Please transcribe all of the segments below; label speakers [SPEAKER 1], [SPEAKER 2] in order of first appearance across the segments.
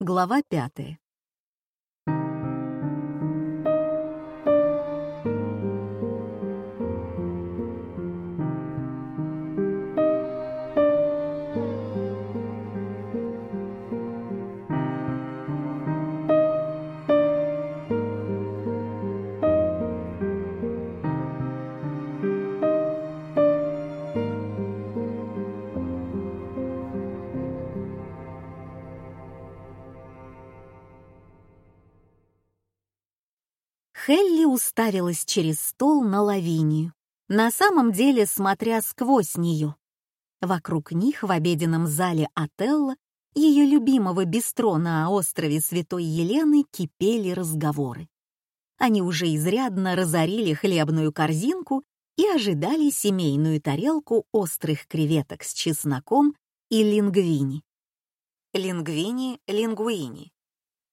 [SPEAKER 1] Глава пятая. Уставилась через стол на Лавинию, на самом деле смотря сквозь нее. Вокруг них в обеденном зале Отелло, ее любимого бистро на острове Святой Елены, кипели разговоры. Они уже изрядно разорили хлебную корзинку и ожидали семейную тарелку острых креветок с чесноком и лингвини. Лингвини, лингуини.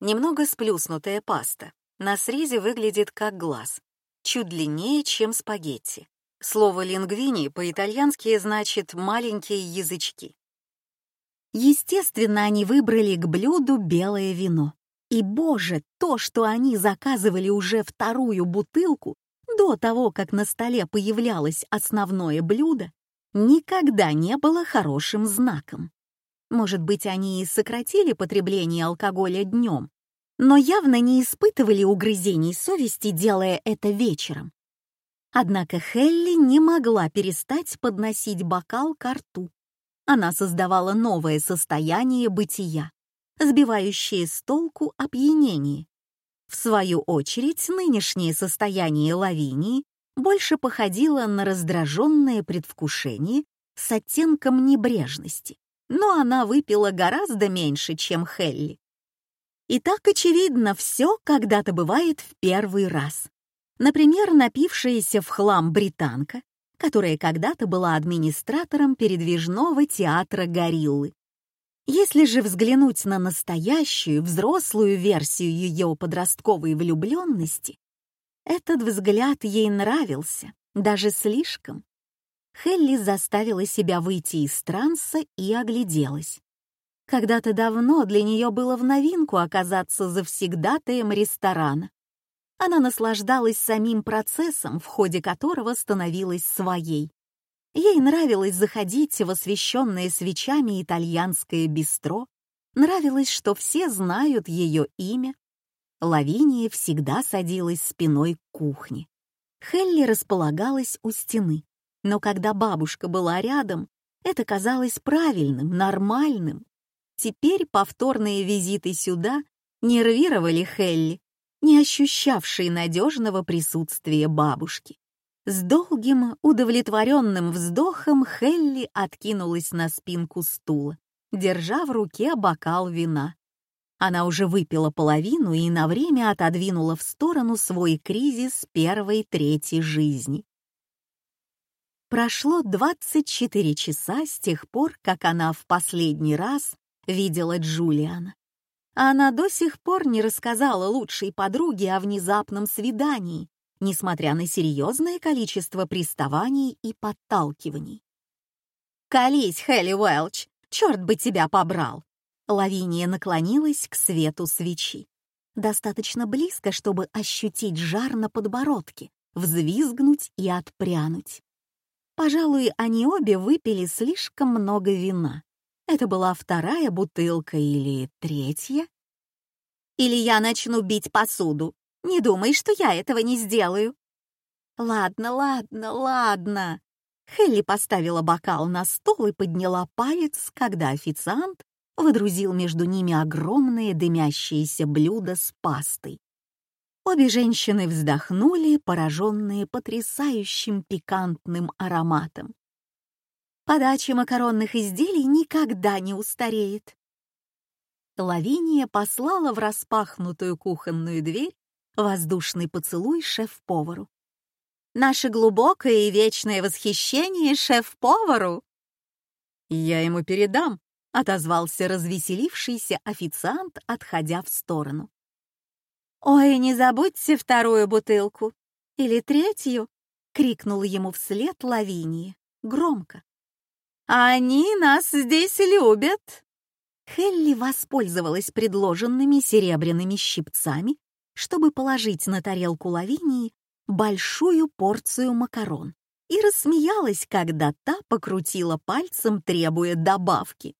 [SPEAKER 1] Немного сплюснутая паста, на срезе выглядит как глаз, чуть длиннее, чем спагетти. Слово «лингвини» по-итальянски значит «маленькие язычки». Естественно, они выбрали к блюду белое вино. И, боже, то, что они заказывали уже вторую бутылку, до того, как на столе появлялось основное блюдо, никогда не было хорошим знаком. Может быть, они и сократили потребление алкоголя днем, но явно не испытывали угрызений совести, делая это вечером. Однако Хелли не могла перестать подносить бокал к рту. Она создавала новое состояние бытия, сбивающее с толку опьянение. В свою очередь, нынешнее состояние Лавинии больше походило на раздраженное предвкушение с оттенком небрежности, но она выпила гораздо меньше, чем Хелли. И так, очевидно, все когда-то бывает в первый раз. Например, напившаяся в хлам британка, которая когда-то была администратором передвижного театра «Гориллы». Если же взглянуть на настоящую, взрослую версию ее подростковой влюбленности, этот взгляд ей нравился, даже слишком. Хелли заставила себя выйти из транса и огляделась. Когда-то давно для нее было в новинку оказаться завсегдатаем ресторана. Она наслаждалась самим процессом, в ходе которого становилась своей. Ей нравилось заходить в освещенное свечами итальянское бистро, нравилось, что все знают ее имя. Лавиния всегда садилась спиной к кухне. Хелли располагалась у стены, но когда бабушка была рядом, это казалось правильным, нормальным. Теперь повторные визиты сюда нервировали Хелли, не ощущавшей надежного присутствия бабушки. С долгим, удовлетворенным вздохом Хелли откинулась на спинку стула, держа в руке бокал вина. Она уже выпила половину и на время отодвинула в сторону свой кризис первой трети жизни. Прошло 24 часа с тех пор, как она в последний раз видела Джулиана. Она до сих пор не рассказала лучшей подруге о внезапном свидании, несмотря на серьезное количество приставаний и подталкиваний. «Колись, Хелли Уэлч, черт бы тебя побрал!» Лавиния наклонилась к свету свечи. Достаточно близко, чтобы ощутить жар на подбородке, взвизгнуть и отпрянуть. Пожалуй, они обе выпили слишком много вина. Это была вторая бутылка или третья? Или я начну бить посуду. Не думай, что я этого не сделаю. Ладно, ладно, ладно. Хелли поставила бокал на стол и подняла палец, когда официант выдрузил между ними огромное дымящееся блюдо с пастой. Обе женщины вздохнули, пораженные потрясающим пикантным ароматом. Подача макаронных изделий никогда не устареет. Лавиния послала в распахнутую кухонную дверь воздушный поцелуй шеф-повару. «Наше глубокое и вечное восхищение шеф-повару!» «Я ему передам», — отозвался развеселившийся официант, отходя в сторону. «Ой, не забудьте вторую бутылку! Или третью!» — крикнул ему вслед Лавиния, громко. «Они нас здесь любят!» Хелли воспользовалась предложенными серебряными щипцами, чтобы положить на тарелку Лавинии большую порцию макарон и рассмеялась, когда та покрутила пальцем, требуя добавки.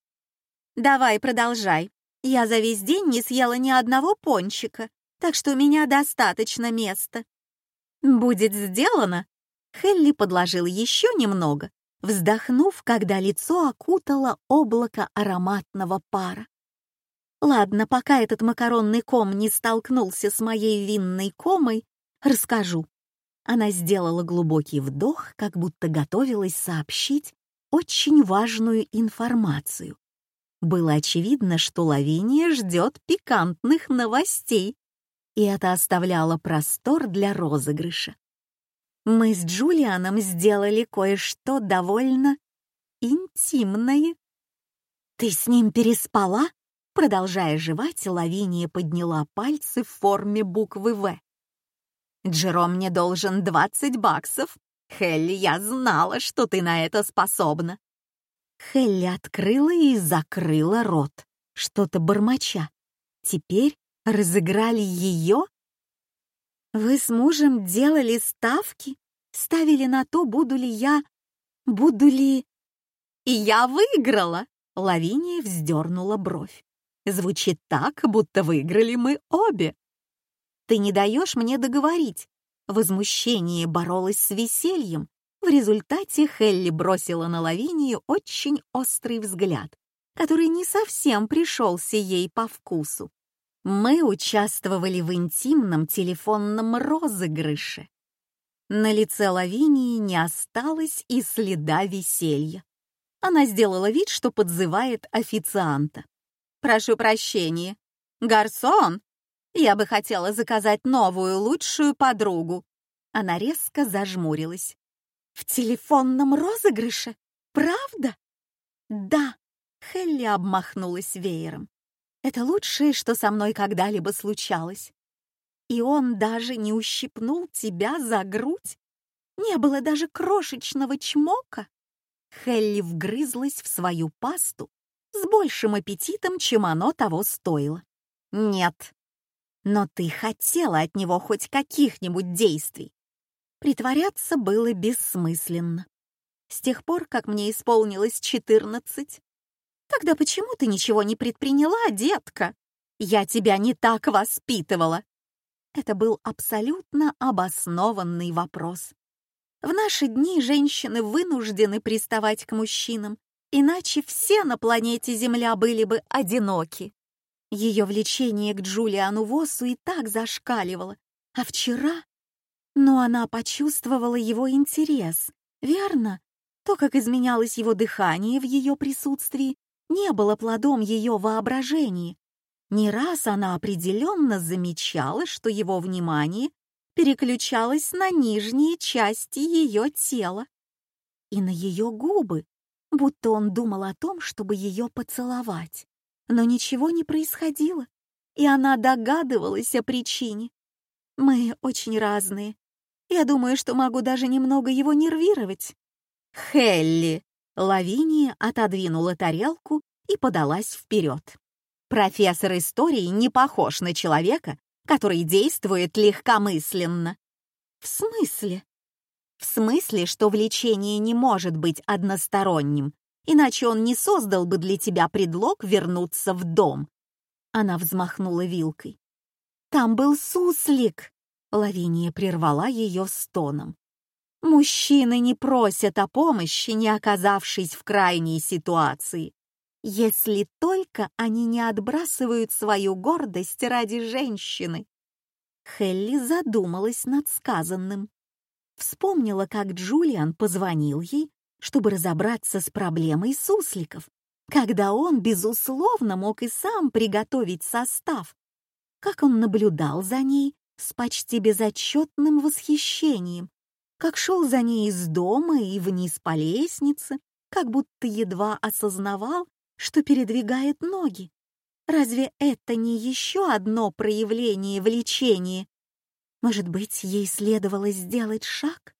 [SPEAKER 1] «Давай, продолжай. Я за весь день не съела ни одного пончика, так что у меня достаточно места». «Будет сделано!» Хелли подложил еще немного, вздохнув, когда лицо окутало облако ароматного пара. Ладно, пока этот макаронный ком не столкнулся с моей винной комой, расскажу. Она сделала глубокий вдох, как будто готовилась сообщить очень важную информацию. Было очевидно, что Лавиния ждет пикантных новостей, и это оставляло простор для розыгрыша. Мы с Джулианом сделали кое-что довольно интимное. «Ты с ним переспала?» Продолжая жевать, Лавиния подняла пальцы в форме буквы «В». «Джером мне должен 20 баксов. Хелли, я знала, что ты на это способна». Хелли открыла и закрыла рот, что-то бормоча. Теперь разыграли ее? Вы с мужем делали ставки? Ставили на то, буду ли я... Буду ли... И я выиграла! Лавиния вздернула бровь. Звучит так, будто выиграли мы обе. Ты не даешь мне договорить. Возмущение боролось с весельем. В результате Хелли бросила на Лавинию очень острый взгляд, который не совсем пришелся ей по вкусу. Мы участвовали в интимном телефонном розыгрыше. На лице Лавинии не осталось и следа веселья. Она сделала вид, что подзывает официанта. «Прошу прощения. Гарсон, я бы хотела заказать новую, лучшую подругу». Она резко зажмурилась. «В телефонном розыгрыше? Правда?» «Да», — Хелли обмахнулась веером. Это лучшее, что со мной когда-либо случалось. И он даже не ущипнул тебя за грудь? Не было даже крошечного чмока? Хелли вгрызлась в свою пасту с большим аппетитом, чем оно того стоило. Нет. Но ты хотела от него хоть каких-нибудь действий. Притворяться было бессмысленно. С тех пор, как мне исполнилось четырнадцать, Тогда почему ты ничего не предприняла, детка? Я тебя не так воспитывала. Это был абсолютно обоснованный вопрос. В наши дни женщины вынуждены приставать к мужчинам, иначе все на планете Земля были бы одиноки. Ее влечение к Джулиану Восу и так зашкаливало. А вчера... Но она почувствовала его интерес, верно? То, как изменялось его дыхание в ее присутствии, не было плодом ее воображения. Не раз она определенно замечала, что его внимание переключалось на нижние части ее тела и на ее губы, будто он думал о том, чтобы ее поцеловать. Но ничего не происходило, и она догадывалась о причине. Мы очень разные. Я думаю, что могу даже немного его нервировать. «Хелли!» Лавиния отодвинула тарелку и подалась вперед. Профессор истории не похож на человека, который действует легкомысленно. В смысле? В смысле, что влечение не может быть односторонним, иначе он не создал бы для тебя предлог вернуться в дом. Она взмахнула вилкой. Там был суслик. Лавиния прервала ее стоном. Мужчины не просят о помощи, не оказавшись в крайней ситуации, если только они не отбрасывают свою гордость ради женщины. Хелли задумалась над сказанным. Вспомнила, как Джулиан позвонил ей, чтобы разобраться с проблемой сусликов, когда он, безусловно, мог и сам приготовить состав. Как он наблюдал за ней с почти безотчетным восхищением, как шел за ней из дома и вниз по лестнице, как будто едва осознавал, что передвигает ноги. Разве это не еще одно проявление влечения? Может быть, ей следовало сделать шаг?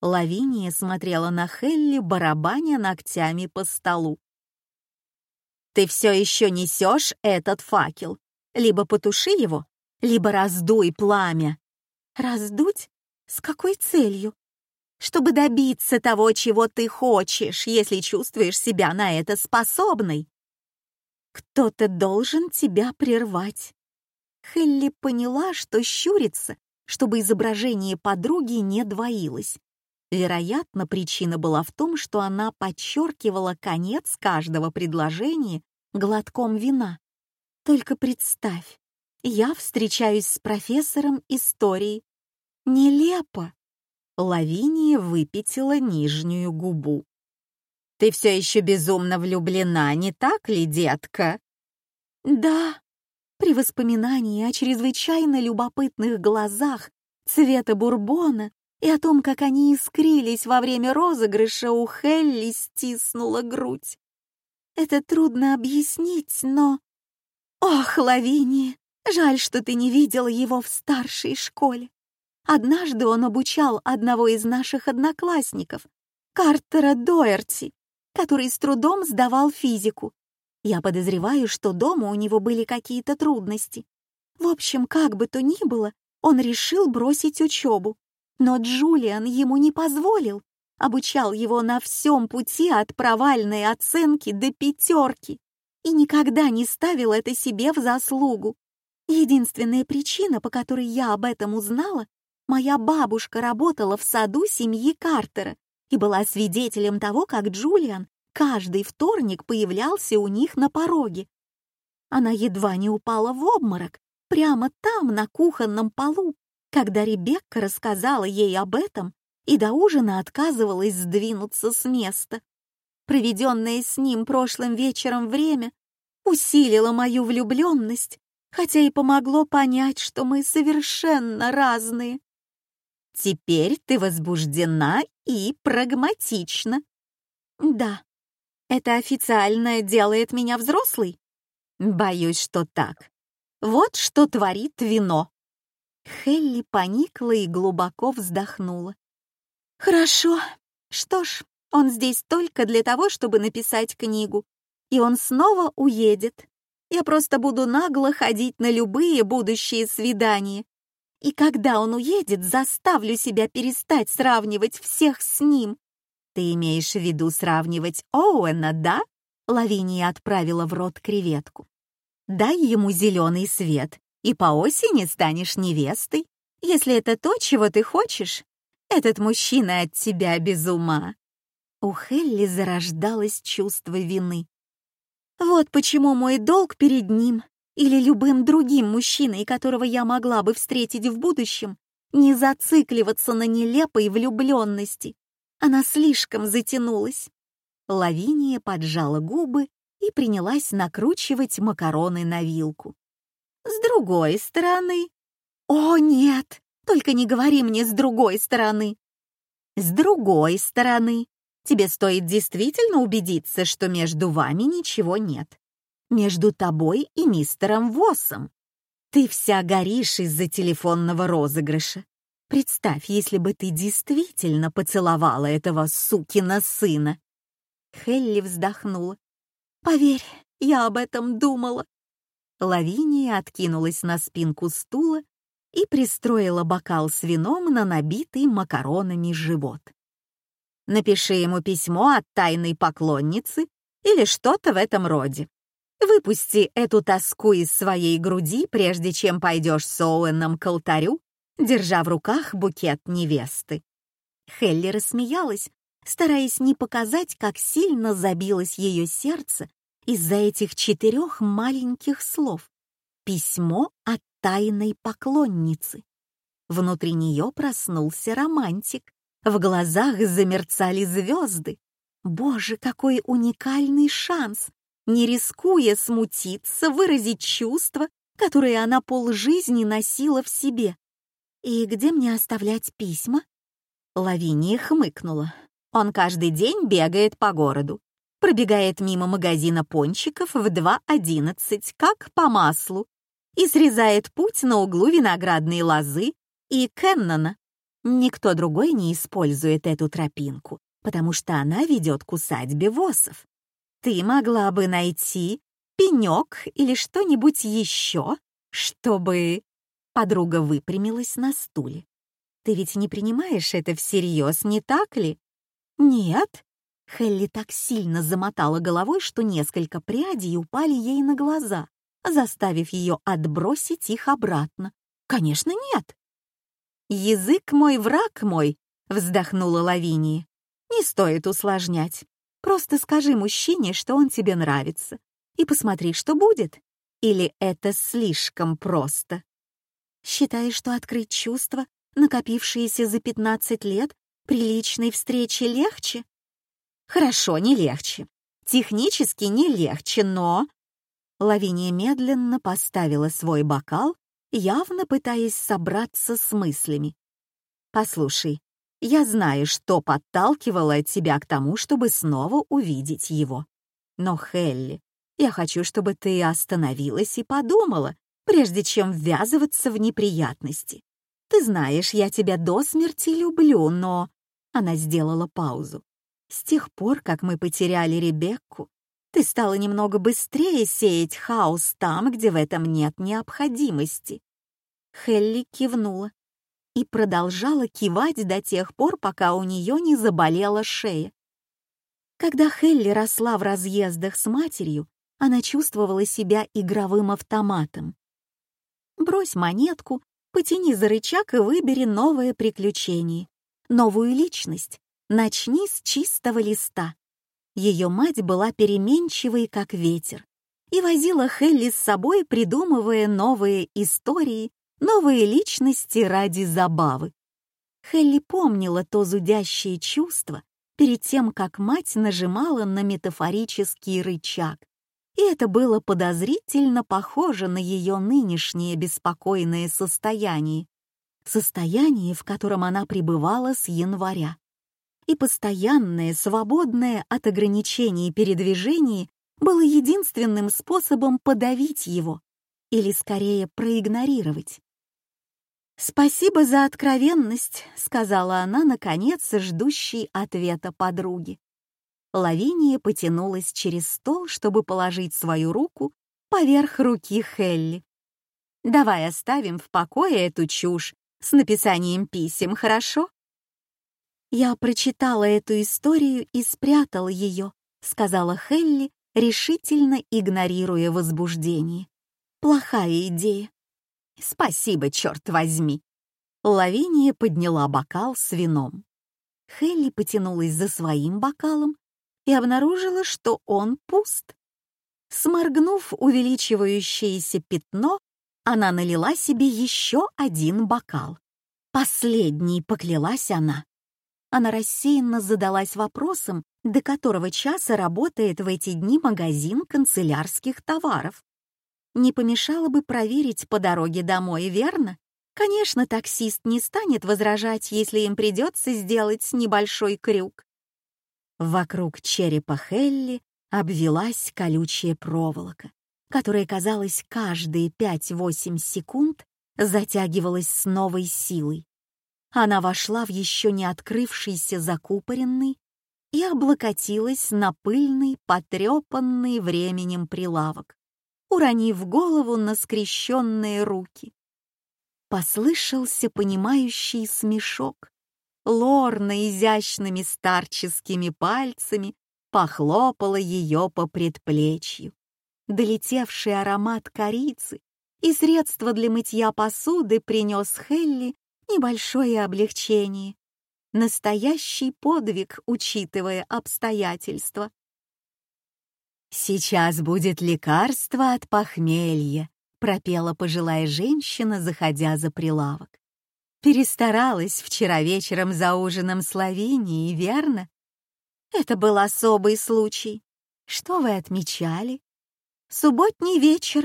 [SPEAKER 1] Лавиния смотрела на Хелли, барабаня ногтями по столу. Ты все еще несешь этот факел. Либо потуши его, либо раздуй пламя. Раздуть? С какой целью? Чтобы добиться того, чего ты хочешь, если чувствуешь себя на это способной. Кто-то должен тебя прервать. Хелли поняла, что щурится, чтобы изображение подруги не двоилось. Вероятно, причина была в том, что она подчеркивала конец каждого предложения глотком вина. Только представь, я встречаюсь с профессором истории. Нелепо. Лавиния выпятила нижнюю губу. «Ты все еще безумно влюблена, не так ли, детка?» «Да», при воспоминании о чрезвычайно любопытных глазах цвета бурбона и о том, как они искрились во время розыгрыша, у Хелли стиснула грудь. Это трудно объяснить, но... Ох, Лавиния, жаль, что ты не видела его в старшей школе. Однажды он обучал одного из наших одноклассников, Картера Доерти, который с трудом сдавал физику. Я подозреваю, что дома у него были какие-то трудности. В общем, как бы то ни было, он решил бросить учебу. Но Джулиан ему не позволил. Обучал его на всем пути от провальной оценки до пятерки. И никогда не ставил это себе в заслугу. Единственная причина, по которой я об этом узнала, моя бабушка работала в саду семьи Картера и была свидетелем того, как Джулиан каждый вторник появлялся у них на пороге. Она едва не упала в обморок, прямо там, на кухонном полу, когда Ребекка рассказала ей об этом и до ужина отказывалась сдвинуться с места. Проведенное с ним прошлым вечером время усилило мою влюбленность, хотя и помогло понять, что мы совершенно разные. Теперь ты возбуждена и прагматична. Да, это официально делает меня взрослой? Боюсь, что так. Вот что творит вино. Хелли поникла и глубоко вздохнула. Хорошо. Что ж, он здесь только для того, чтобы написать книгу. И он снова уедет. Я просто буду нагло ходить на любые будущие свидания. И когда он уедет, заставлю себя перестать сравнивать всех с ним. «Ты имеешь в виду сравнивать Оуэна, да?» Лавиния отправила в рот креветку. «Дай ему зеленый свет, и по осени станешь невестой, если это то, чего ты хочешь. Этот мужчина от тебя без ума». У Хелли зарождалось чувство вины. «Вот почему мой долг перед ним или любым другим мужчиной, которого я могла бы встретить в будущем, не зацикливаться на нелепой влюбленности, она слишком затянулась. Лавиния поджала губы и принялась накручивать макароны на вилку. С другой стороны... О, нет! Только не говори мне с другой стороны. С другой стороны, тебе стоит действительно убедиться, что между вами ничего нет. Между тобой и мистером Воссом. Ты вся горишь из-за телефонного розыгрыша. Представь, если бы ты действительно поцеловала этого сукина сына. Хелли вздохнула. Поверь, я об этом думала. Лавиния откинулась на спинку стула и пристроила бокал с вином на набитый макаронами живот. Напиши ему письмо от тайной поклонницы или что-то в этом роде. Выпусти эту тоску из своей груди, прежде чем пойдешь с Оуэном к алтарю держа в руках букет невесты. Хелли рассмеялась, стараясь не показать, как сильно забилось ее сердце из-за этих четырех маленьких слов. Письмо от тайной поклонницы. Внутри нее проснулся романтик. В глазах замерцали звезды. Боже, какой уникальный шанс! Не рискуя смутиться, выразить чувства, которые она полжизни носила в себе. «И где мне оставлять письма?» Лавиния хмыкнула. Он каждый день бегает по городу, пробегает мимо магазина пончиков в 2.11, как по маслу, и срезает путь на углу виноградной лозы и Кеннона. Никто другой не использует эту тропинку, потому что она ведет к усадьбе Восов. Ты могла бы найти пенек или что-нибудь еще, чтобы...» Подруга выпрямилась на стуле. «Ты ведь не принимаешь это всерьез, не так ли?» «Нет». Хелли так сильно замотала головой, что несколько прядей упали ей на глаза, заставив ее отбросить их обратно. «Конечно, нет». «Язык мой, враг мой», — вздохнула Лавиния. «Не стоит усложнять. Просто скажи мужчине, что он тебе нравится, и посмотри, что будет. Или это слишком просто?» Считаешь, что открыть чувства, накопившиеся за 15 лет, при личной встрече легче? Хорошо, не легче. Технически не легче, но... Лавиния медленно поставила свой бокал, явно пытаясь собраться с мыслями. «Послушай, я знаю, что подталкивало тебя к тому, чтобы снова увидеть его. Но, Хелли, я хочу, чтобы ты остановилась и подумала, прежде чем ввязываться в неприятности. Ты знаешь, я тебя до смерти люблю, но...» Она сделала паузу. «С тех пор, как мы потеряли Ребекку, ты стала немного быстрее сеять хаос там, где в этом нет необходимости». Хелли кивнула и продолжала кивать до тех пор, пока у нее не заболела шея. Когда Хелли росла в разъездах с матерью, она чувствовала себя игровым автоматом. Брось монетку, потяни за рычаг и выбери новое приключение, новую личность. Начни с чистого листа. Ее мать была переменчивой, как ветер, и возила Хелли с собой, придумывая новые истории, новые личности ради забавы. Хелли помнила то зудящее чувство перед тем, как мать нажимала на метафорический рычаг, и это было подозрительно похоже на ее нынешнее беспокойное состояние, состояние, в котором она пребывала с января. И постоянное, свободное от ограничений передвижений было единственным способом подавить его, или скорее проигнорировать. «Спасибо за откровенность», — сказала она, наконец, ждущей ответа подруги. Лавиния потянулась через стол, чтобы положить свою руку поверх руки Хелли. «Давай оставим в покое эту чушь с написанием писем, хорошо?» «Я прочитала эту историю и спрятала ее», — сказала Хелли, решительно игнорируя возбуждение. «Плохая идея». «Спасибо, черт возьми!» Лавиния подняла бокал с вином. Хелли потянулась за своим бокалом, и обнаружила, что он пуст. Сморгнув увеличивающееся пятно, она налила себе еще один бокал. Последний, поклялась она. Она рассеянно задалась вопросом, до которого часа работает в эти дни магазин канцелярских товаров. Не помешало бы проверить по дороге домой, верно? Конечно, таксист не станет возражать, если им придется сделать небольшой крюк. Вокруг черепа Хелли обвелась колючая проволока, которая, казалось, каждые 5-8 секунд затягивалась с новой силой. Она вошла в еще не открывшийся закупоренный и облокотилась на пыльный, потрепанный временем прилавок, уронив голову на скрещенные руки. Послышался понимающий смешок, Лорна изящными старческими пальцами похлопала ее по предплечью. Долетевший аромат корицы и средства для мытья посуды принес Хелли небольшое облегчение. Настоящий подвиг, учитывая обстоятельства. «Сейчас будет лекарство от похмелья», — пропела пожилая женщина, заходя за прилавок. Перестаралась вчера вечером за ужином Словении, верно? Это был особый случай. Что вы отмечали? Субботний вечер.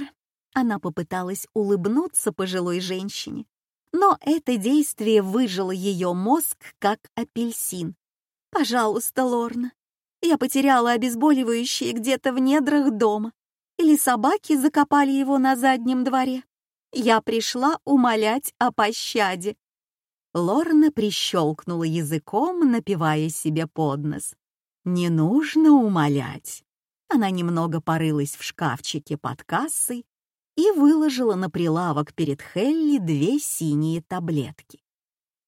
[SPEAKER 1] Она попыталась улыбнуться пожилой женщине, но это действие выжило ее мозг, как апельсин. «Пожалуйста, Лорна, я потеряла обезболивающее где-то в недрах дома. Или собаки закопали его на заднем дворе. Я пришла умолять о пощаде. Лорна прищелкнула языком, напивая себе под нос. «Не нужно умолять. Она немного порылась в шкафчике под кассой и выложила на прилавок перед Хелли две синие таблетки.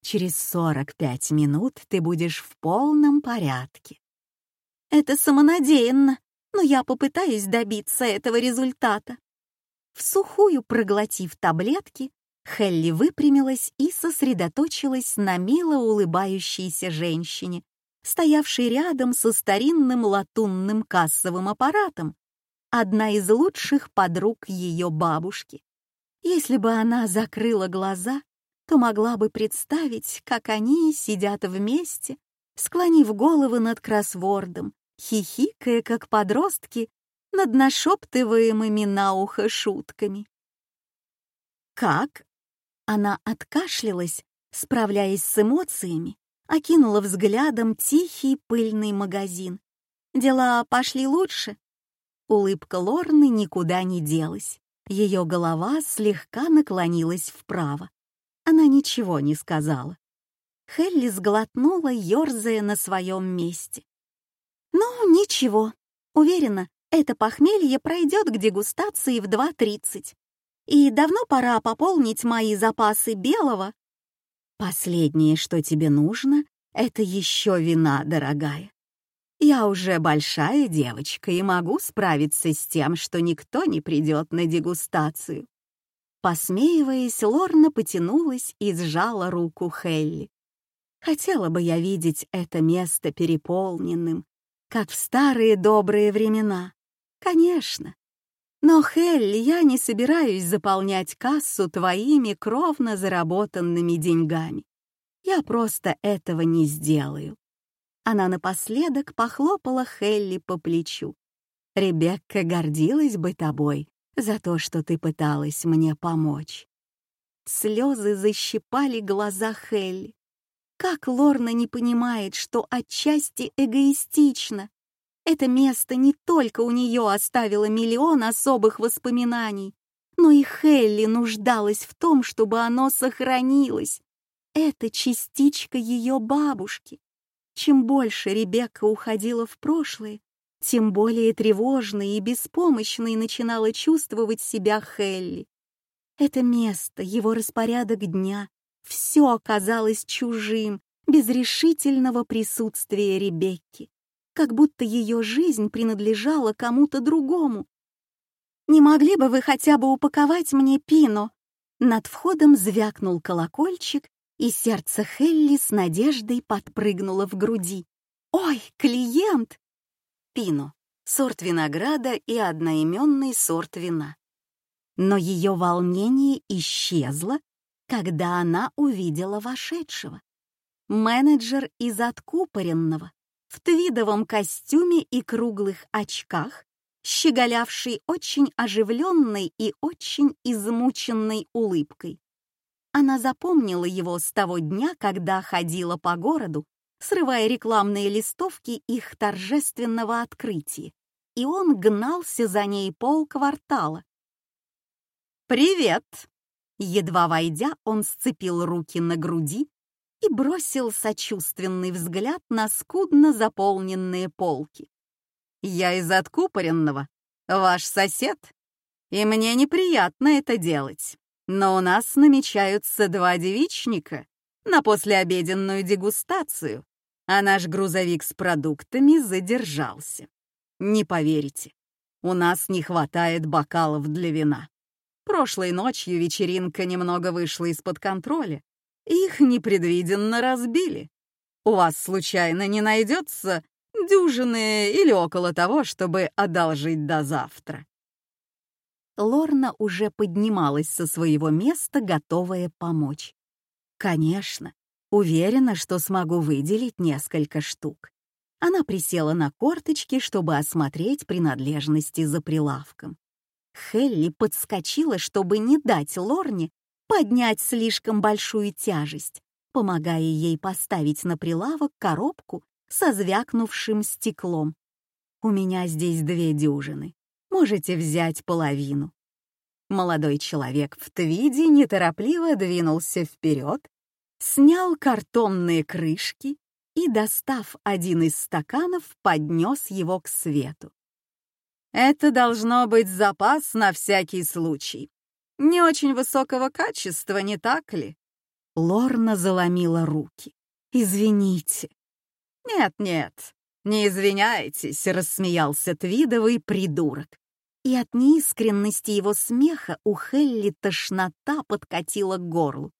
[SPEAKER 1] Через 45 минут ты будешь в полном порядке. Это самонадеянно, но я попытаюсь добиться этого результата. В сухую проглотив таблетки, Хелли выпрямилась и сосредоточилась на мило улыбающейся женщине, стоявшей рядом со старинным латунным кассовым аппаратом, одна из лучших подруг ее бабушки. Если бы она закрыла глаза, то могла бы представить, как они сидят вместе, склонив головы над кроссвордом, хихикая, как подростки, над нашептываемыми на ухо шутками. «Как?» Она откашлялась, справляясь с эмоциями, окинула взглядом тихий пыльный магазин. Дела пошли лучше. Улыбка Лорны никуда не делась. Ее голова слегка наклонилась вправо. Она ничего не сказала. Хелли сглотнула, ерзая на своем месте. «Ну, ничего. Уверена, это похмелье пройдет к дегустации в 2.30. И давно пора пополнить мои запасы белого». «Последнее, что тебе нужно, это еще вина, дорогая. Я уже большая девочка и могу справиться с тем, что никто не придет на дегустацию. Посмеиваясь, Лорна потянулась и сжала руку Хелли. Хотела бы я видеть это место переполненным, как в старые добрые времена. Конечно. Но, Хелли, я не собираюсь заполнять кассу твоими кровно заработанными деньгами. Я просто этого не сделаю. Она напоследок похлопала Хелли по плечу. Ребекка гордилась бы тобой, за то, что ты пыталась мне помочь. Слезы защипали глаза Хелли. Как Лорна не понимает, что отчасти эгоистично. Это место не только у нее оставило миллион особых воспоминаний, но и Хелли нуждалась в том, чтобы оно сохранилось. Это частичка ее бабушки. Чем больше Ребекка уходила в прошлое, тем более тревожной и беспомощной начинала чувствовать себя Хелли. Это место, его распорядок дня, все оказалось чужим, без решительного присутствия Ребекки, как будто ее жизнь принадлежала кому-то другому. «Не могли бы вы хотя бы упаковать мне пино?» Над входом звякнул колокольчик, и сердце Хелли с надеждой подпрыгнуло в груди. «Ой, клиент!» пино, сорт винограда и одноименный сорт вина. Но ее волнение исчезло, когда она увидела вошедшего. Менеджер из откупоренного, в твидовом костюме и круглых очках, щеголявший очень оживленной и очень измученной улыбкой. Она запомнила его с того дня, когда ходила по городу срывая рекламные листовки их торжественного открытия, и он гнался за ней полквартала. «Привет!» Едва войдя, он сцепил руки на груди и бросил сочувственный взгляд на скудно заполненные полки. «Я из откупоренного, ваш сосед, и мне неприятно это делать, но у нас намечаются два девичника на послеобеденную дегустацию, а наш грузовик с продуктами задержался. Не поверите, у нас не хватает бокалов для вина. Прошлой ночью вечеринка немного вышла из-под контроля. Их непредвиденно разбили. У вас случайно не найдется дюжины или около того, чтобы одолжить до завтра?» Лорна уже поднималась со своего места, готовая помочь. «Конечно, Уверена, что смогу выделить несколько штук. Она присела на корточки, чтобы осмотреть принадлежности за прилавком. Хелли подскочила, чтобы не дать Лорне поднять слишком большую тяжесть, помогая ей поставить на прилавок коробку со звякнувшим стеклом. «У меня здесь две дюжины. Можете взять половину». Молодой человек в твиде неторопливо двинулся вперед, снял картонные крышки и, достав один из стаканов, поднес его к свету.
[SPEAKER 2] Это должно быть запас на всякий случай. Не очень высокого качества, не так ли?
[SPEAKER 1] Лорна заломила руки. «Извините».
[SPEAKER 2] «Нет-нет, не извиняйтесь», — рассмеялся твидовый придурок.
[SPEAKER 1] И от неискренности его смеха у Хелли тошнота подкатила к горлу.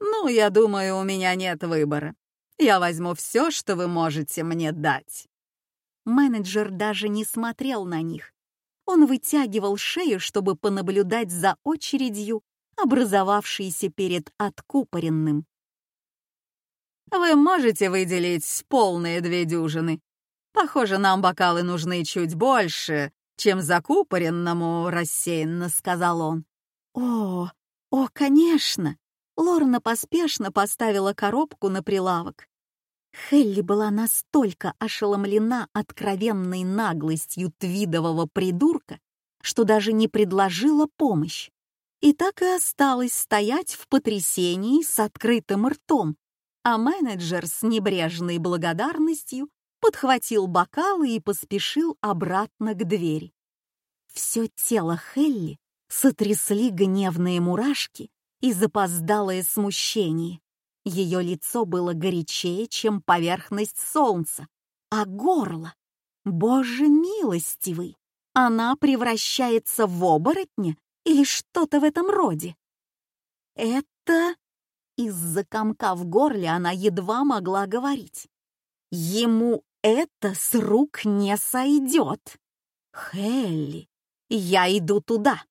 [SPEAKER 2] «Ну, я думаю, у меня нет выбора. Я возьму все, что вы можете мне дать».
[SPEAKER 1] Менеджер даже не смотрел на них. Он вытягивал шею, чтобы понаблюдать за очередью, образовавшейся перед откупоренным.
[SPEAKER 2] «Вы можете выделить полные две дюжины? Похоже, нам бокалы нужны чуть больше, чем закупоренному», — рассеянно сказал он.
[SPEAKER 1] «О, о, конечно!» Лорна поспешно поставила коробку на прилавок. Хелли была настолько ошеломлена откровенной наглостью твидового придурка, что даже не предложила помощь. И так и осталась стоять в потрясении с открытым ртом, а менеджер с небрежной благодарностью подхватил бокалы и поспешил обратно к двери. Все тело Хелли сотрясли гневные мурашки и запоздалое смущение. Ее лицо было горячее, чем поверхность солнца, а горло... Боже милостивый! Она превращается в оборотня или что-то в этом роде? Это... Из-за комка в горле она едва могла говорить. Ему это с рук не сойдет. Хелли, я иду туда.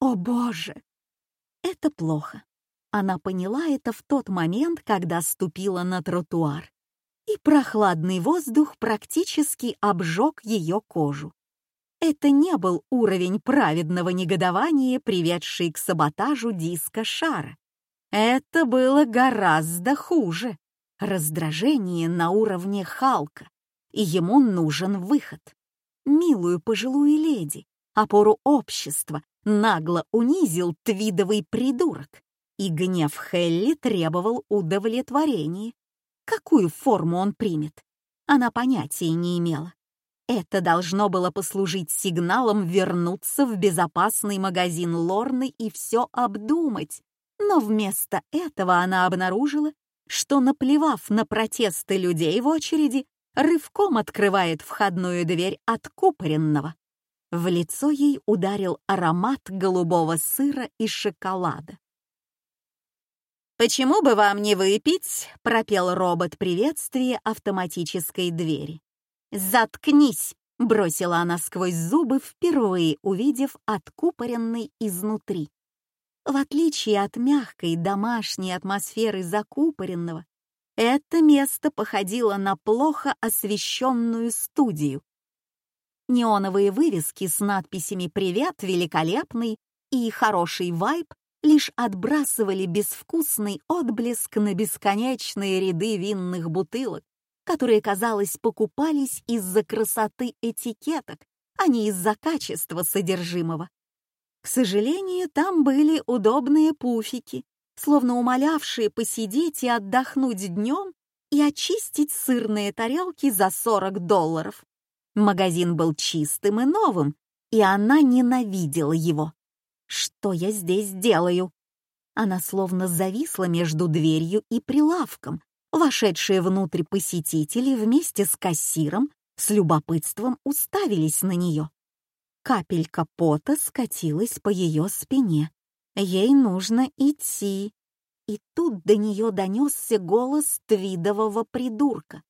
[SPEAKER 1] О боже! Это плохо. Она поняла это в тот момент, когда ступила на тротуар, и прохладный воздух практически обжег ее кожу. Это не был уровень праведного негодования, приведший к саботажу диска шара. Это было гораздо хуже. Раздражение на уровне Халка, и ему нужен выход. Милую пожилую леди, опору общества, нагло унизил твидовый придурок, и гнев Хелли требовал удовлетворения. Какую форму он примет? Она понятия не имела. Это должно было послужить сигналом вернуться в безопасный магазин Лорны и все обдумать. Но вместо этого она обнаружила, что, наплевав на протесты людей в очереди, рывком открывает входную дверь откупоренного. В лицо ей ударил аромат голубого сыра и шоколада.
[SPEAKER 2] «Почему бы вам не выпить?» — пропел робот приветствия автоматической двери.
[SPEAKER 1] «Заткнись!» — бросила она сквозь зубы, впервые увидев откупоренный изнутри. В отличие от мягкой домашней атмосферы закупоренного, это место походило на плохо освещенную студию. Неоновые вывески с надписями «Привет, великолепный» и «Хороший вайб» лишь отбрасывали безвкусный отблеск на бесконечные ряды винных бутылок, которые, казалось, покупались из-за красоты этикеток, а не из-за качества содержимого. К сожалению, там были удобные пуфики, словно умолявшие посидеть и отдохнуть днем и очистить сырные тарелки за 40 долларов. Магазин был чистым и новым, и она ненавидела его. Что я здесь делаю? Она словно зависла между дверью и прилавком. Вошедшие внутрь посетители вместе с кассиром с любопытством уставились на нее. Капелька пота скатилась по ее спине. Ей нужно идти. И тут до нее донесся голос твидового придурка.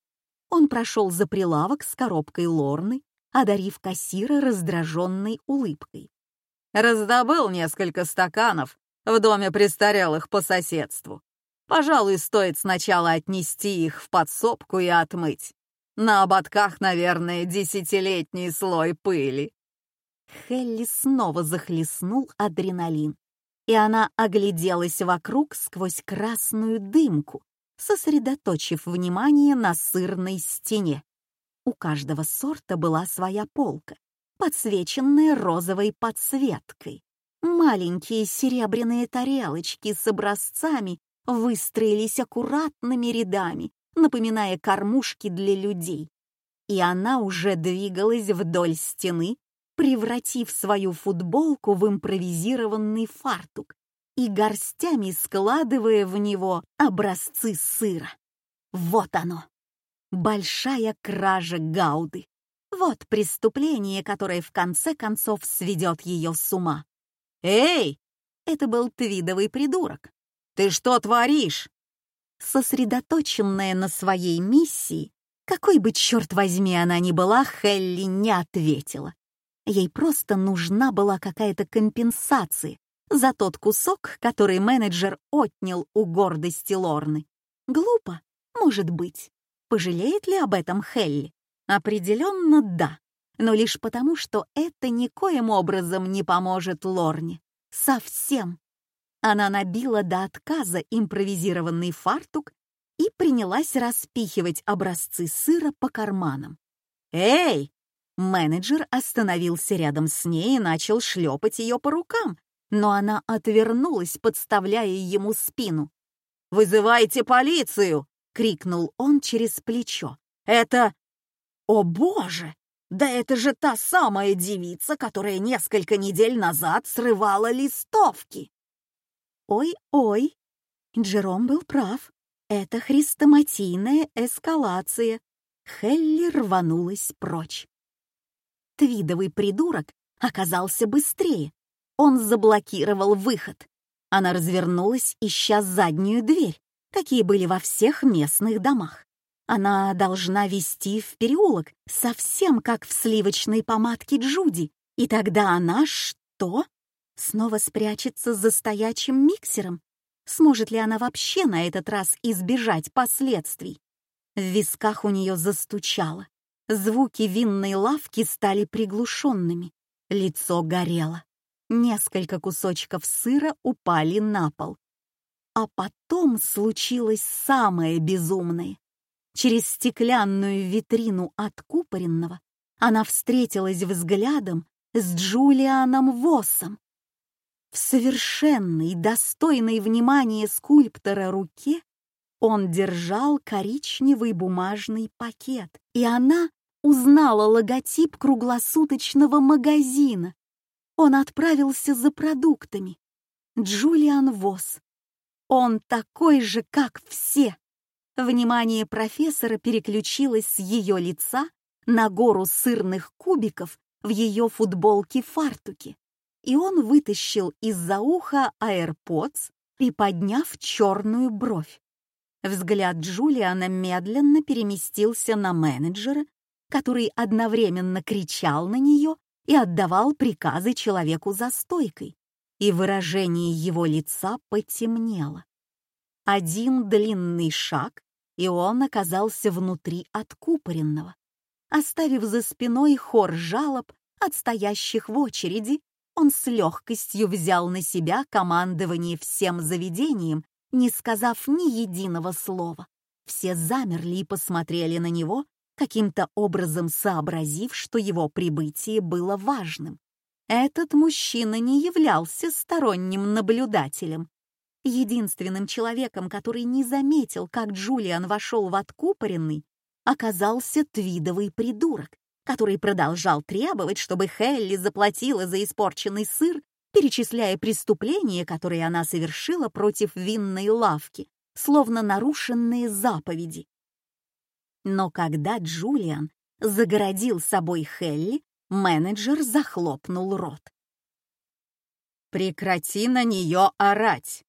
[SPEAKER 1] Он прошел за прилавок с коробкой Лорны, одарив кассира раздраженной улыбкой.
[SPEAKER 2] Раздобыл несколько стаканов в доме престарелых по соседству. Пожалуй, стоит сначала отнести их в подсобку и отмыть. На ободках, наверное, десятилетний слой пыли.
[SPEAKER 1] Хелли снова захлестнул адреналин, и она огляделась вокруг сквозь красную дымку, сосредоточив внимание на сырной стене. У каждого сорта была своя полка, подсвеченные розовой подсветкой. Маленькие серебряные тарелочки с образцами выстроились аккуратными рядами, напоминая кормушки для людей. И она уже двигалась вдоль стены, превратив свою футболку в импровизированный фартук и горстями складывая в него образцы сыра. Вот оно! Большая кража Гауды. Вот преступление, которое в конце концов сведет ее с ума.
[SPEAKER 2] «Эй!»
[SPEAKER 1] Это был твидовый придурок.
[SPEAKER 2] «Ты что творишь?»
[SPEAKER 1] Сосредоточенная на своей миссии, какой бы, черт возьми, она ни была, Хелли не ответила. Ей просто нужна была какая-то компенсация за тот кусок, который менеджер отнял у гордости Лорны. Глупо, может быть. Пожалеет ли об этом Хелли? Определенно да, но лишь потому, что это никоим образом не поможет Лорне. Совсем. Она набила до отказа импровизированный фартук и принялась распихивать образцы сыра по карманам.
[SPEAKER 2] «Эй!»
[SPEAKER 1] Менеджер остановился рядом с ней и начал шлепать ее по рукам, но она отвернулась, подставляя ему спину.
[SPEAKER 2] «Вызывайте полицию!» — крикнул он через плечо. «Это... О боже! Да это же та самая девица, которая несколько недель назад срывала листовки!»
[SPEAKER 1] Ой-ой, Джером был прав. Это хрестоматийная эскалация. Хелли рванулась прочь. Твидовый придурок оказался быстрее. Он заблокировал выход. Она развернулась, ища заднюю дверь. Такие были во всех местных домах. Она должна вести в переулок, совсем как в сливочной помадке Джуди. И тогда она что? Снова спрячется за стоячим миксером? Сможет ли она вообще на этот раз избежать последствий? В висках у нее застучало. Звуки винной лавки стали приглушенными. Лицо горело. Несколько кусочков сыра упали на пол. А потом случилось самое безумное. Через стеклянную витрину откупоренного она встретилась взглядом с Джулианом Воссом. В совершенной, достойной внимания скульптора руке он держал коричневый бумажный пакет, и она узнала логотип круглосуточного магазина. Он отправился за продуктами. Джулиан Восс. Он такой же, как все. Внимание профессора переключилось с ее лица на гору сырных кубиков в ее футболке-фартуке и он вытащил из-за уха AirPods, приподняв черную бровь. Взгляд Джулиана медленно переместился на менеджера, который одновременно кричал на нее и отдавал приказы человеку за стойкой, и выражение его лица потемнело. Один длинный шаг, и он оказался внутри откупоренного, оставив за спиной хор жалоб от стоящих в очереди он с легкостью взял на себя командование всем заведением, не сказав ни единого слова. Все замерли и посмотрели на него, каким-то образом сообразив, что его прибытие было важным. Этот мужчина не являлся сторонним наблюдателем. Единственным человеком, который не заметил, как Джулиан вошел в откупоренный, оказался твидовый придурок, который продолжал требовать, чтобы Хелли заплатила за испорченный сыр, перечисляя преступления, которые она совершила против винной лавки, словно нарушенные заповеди. Но когда Джулиан загородил собой Хелли, менеджер захлопнул рот.
[SPEAKER 2] «Прекрати на нее орать!»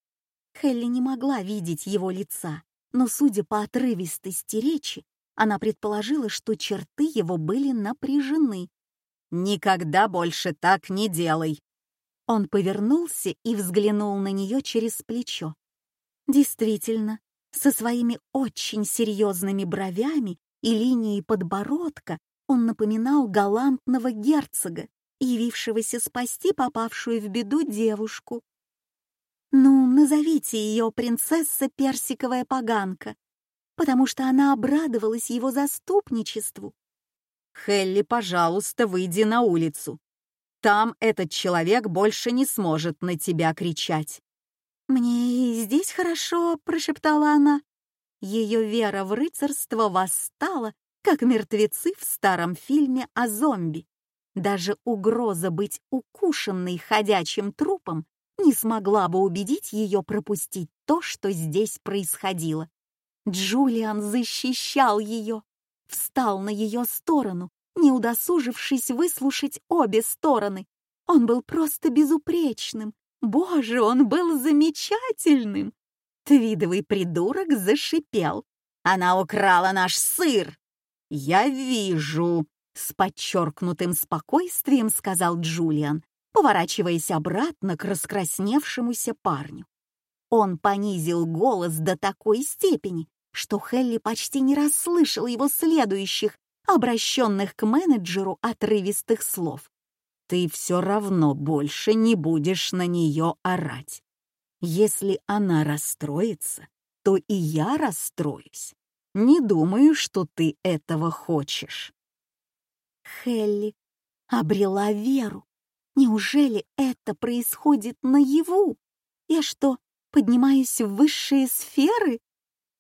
[SPEAKER 1] Хелли не могла видеть его лица, но, судя по отрывистости речи, она предположила, что черты его были напряжены.
[SPEAKER 2] «Никогда больше так не делай!»
[SPEAKER 1] Он повернулся и взглянул на нее через плечо. Действительно, со своими очень серьезными бровями и линией подбородка он напоминал галантного герцога, явившегося спасти попавшую в беду девушку. «Ну, назовите ее принцесса Персиковая поганка», потому что она обрадовалась его заступничеству.
[SPEAKER 2] «Хелли, пожалуйста, выйди на улицу. Там этот человек больше не сможет на тебя кричать».
[SPEAKER 1] «Мне и здесь хорошо», — прошептала она. Ее вера в рыцарство восстала, как мертвецы в старом фильме о зомби. Даже угроза быть укушенной ходячим трупом не смогла бы убедить ее пропустить то, что здесь происходило. Джулиан защищал ее, встал на ее сторону, не удосужившись выслушать обе стороны. Он был просто безупречным. Боже, он был замечательным! Твидовый придурок зашипел. «Она украла наш сыр!» «Я вижу!» — с подчеркнутым спокойствием сказал Джулиан, поворачиваясь обратно к раскрасневшемуся парню. Он понизил голос до такой степени, что Хелли почти не расслышал его следующих, обращенных к менеджеру отрывистых слов. «Ты все равно больше не будешь на нее орать. Если она расстроится, то и я расстроюсь. Не думаю, что ты этого хочешь». Хелли обрела веру. Неужели это происходит наяву? Я что, поднимаюсь в высшие сферы?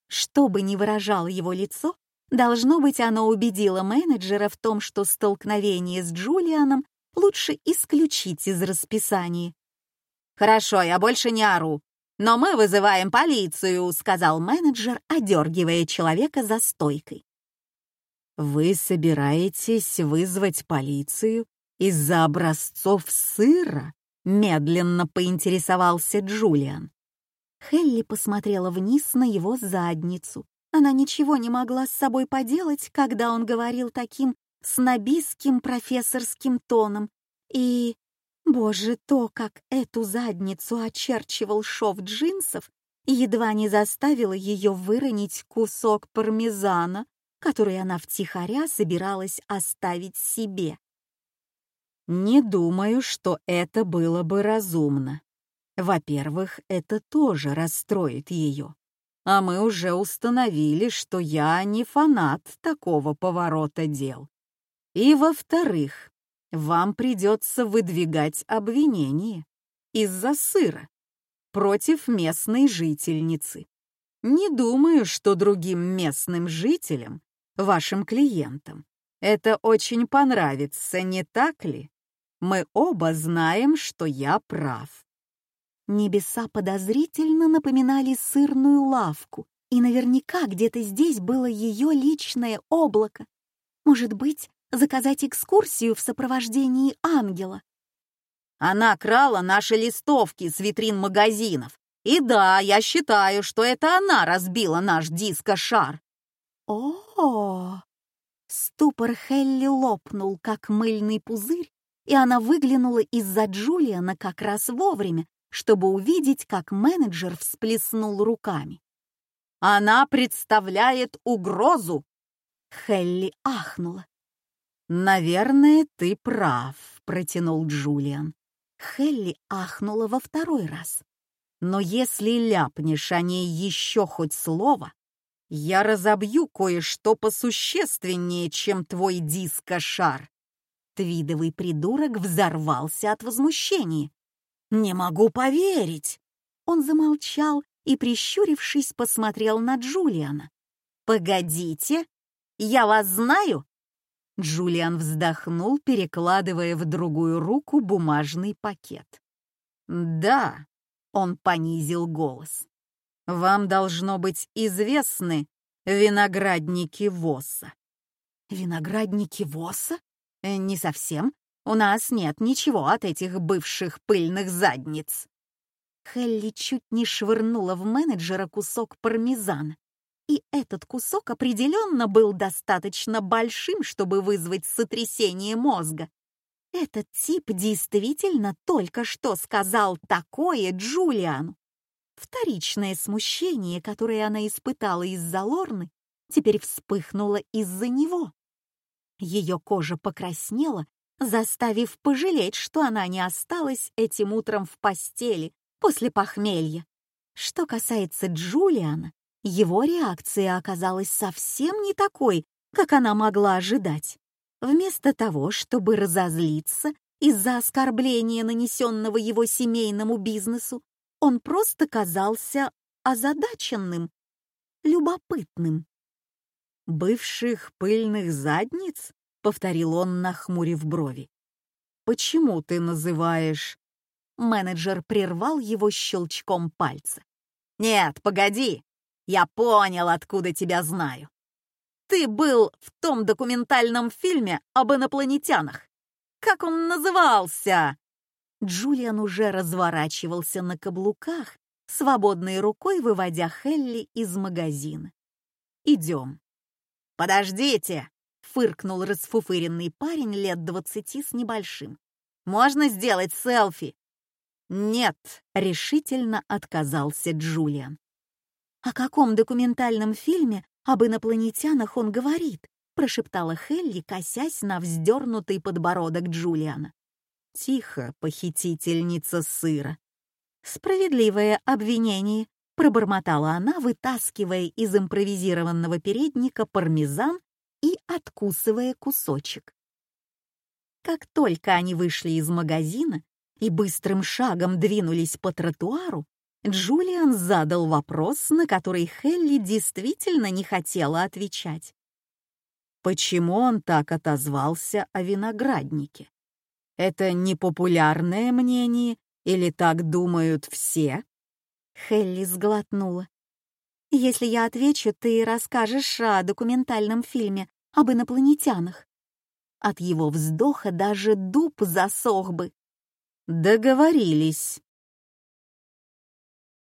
[SPEAKER 1] Что бы ни выражало его лицо, должно быть, оно убедило менеджера в том, что столкновение с Джулианом лучше исключить из расписания.
[SPEAKER 2] «Хорошо, я больше не ору, но мы вызываем полицию», — сказал менеджер, одергивая человека за стойкой.
[SPEAKER 3] «Вы собираетесь вызвать полицию из-за образцов сыра?» — медленно поинтересовался Джулиан.
[SPEAKER 1] Хелли посмотрела вниз на его задницу. Она ничего не могла с собой поделать, когда он говорил таким снобистским профессорским тоном. И, боже, то, как эту задницу очерчивал шов джинсов, едва не заставило ее выронить кусок пармезана, который она втихаря собиралась оставить себе.
[SPEAKER 3] «Не думаю, что это было бы разумно», во-первых, это тоже расстроит ее. А мы уже установили, что я не фанат такого поворота дел. И во-вторых, вам придется выдвигать обвинение из-за сыра против местной жительницы. Не думаю, что другим местным жителям, вашим клиентам, это очень понравится, не так ли? Мы оба знаем, что я прав.
[SPEAKER 1] Небеса подозрительно напоминали сырную лавку, и наверняка где-то здесь было ее личное облако. Может быть, заказать экскурсию в сопровождении ангела.
[SPEAKER 2] Она крала наши листовки с витрин магазинов. И да, я считаю, что это она разбила наш диско-шар.
[SPEAKER 1] О, -о, О! Ступор Хелли лопнул, как мыльный пузырь, и она выглянула из-за Джулиана как раз вовремя, чтобы увидеть, как менеджер всплеснул руками.
[SPEAKER 2] «Она представляет угрозу!»
[SPEAKER 1] Хелли ахнула.
[SPEAKER 3] «Наверное, ты прав», — протянул Джулиан.
[SPEAKER 1] Хелли ахнула во второй раз.
[SPEAKER 3] «Но если ляпнешь о ней еще хоть слово, я разобью кое-что посущественнее, чем твой диско-шар».
[SPEAKER 1] Твидовый придурок взорвался от возмущения.
[SPEAKER 2] «Не могу поверить!»
[SPEAKER 1] Он замолчал и, прищурившись, посмотрел на Джулиана.
[SPEAKER 2] «Погодите, я вас знаю?»
[SPEAKER 3] Джулиан вздохнул, перекладывая в другую руку бумажный пакет. «Да», — он понизил голос, — «вам должно быть известны виноградники Восса».
[SPEAKER 1] «Виноградники Восса?»
[SPEAKER 2] «Э, «Не совсем. У нас нет ничего от этих бывших пыльных задниц».
[SPEAKER 1] Хелли чуть не швырнула в менеджера кусок пармезана. И этот кусок определенно был достаточно большим, чтобы вызвать сотрясение мозга. Этот тип действительно только что сказал такое Джулиану. Вторичное смущение, которое она испытала из-за Лорны, теперь вспыхнуло из-за него. Ее кожа покраснела заставив пожалеть, что она не осталась этим утром в постели после похмелья. Что касается Джулиана, его реакция оказалась совсем не такой, как она могла ожидать. Вместо того, чтобы разозлиться из-за оскорбления, нанесенного его семейному бизнесу, он просто казался озадаченным, любопытным.
[SPEAKER 3] «Бывших пыльных задниц?» — повторил он, нахмурив брови. почему ты называешь...»
[SPEAKER 1] Менеджер прервал его щелчком пальца.
[SPEAKER 2] «Нет, погоди! Я понял, откуда тебя знаю. Ты был в том документальном фильме об инопланетянах. Как он назывался?»
[SPEAKER 1] Джулиан уже разворачивался на каблуках, свободной рукой выводя Хелли из магазина. «Идем».
[SPEAKER 2] «Подождите!» — фыркнул расфуфыренный парень лет двадцати с небольшим. «Можно сделать селфи?»
[SPEAKER 1] «Нет», — решительно отказался Джулиан. «О каком документальном фильме об инопланетянах он говорит?» — прошептала Хелли, косясь на вздернутый подбородок Джулиана.
[SPEAKER 3] «Тихо, похитительница сыра».
[SPEAKER 1] «Справедливое обвинение», — пробормотала она, вытаскивая из импровизированного передника пармезан и откусывая кусочек. Как только они вышли из магазина и быстрым шагом двинулись по тротуару, Джулиан задал вопрос, на который Хелли действительно не хотела отвечать.
[SPEAKER 3] Почему он так отозвался о винограднике? Это непопулярное мнение или так думают все?
[SPEAKER 1] Хелли сглотнула. Если я отвечу, ты расскажешь о документальном фильме об инопланетянах. От его вздоха даже дуб засох бы.
[SPEAKER 3] Договорились.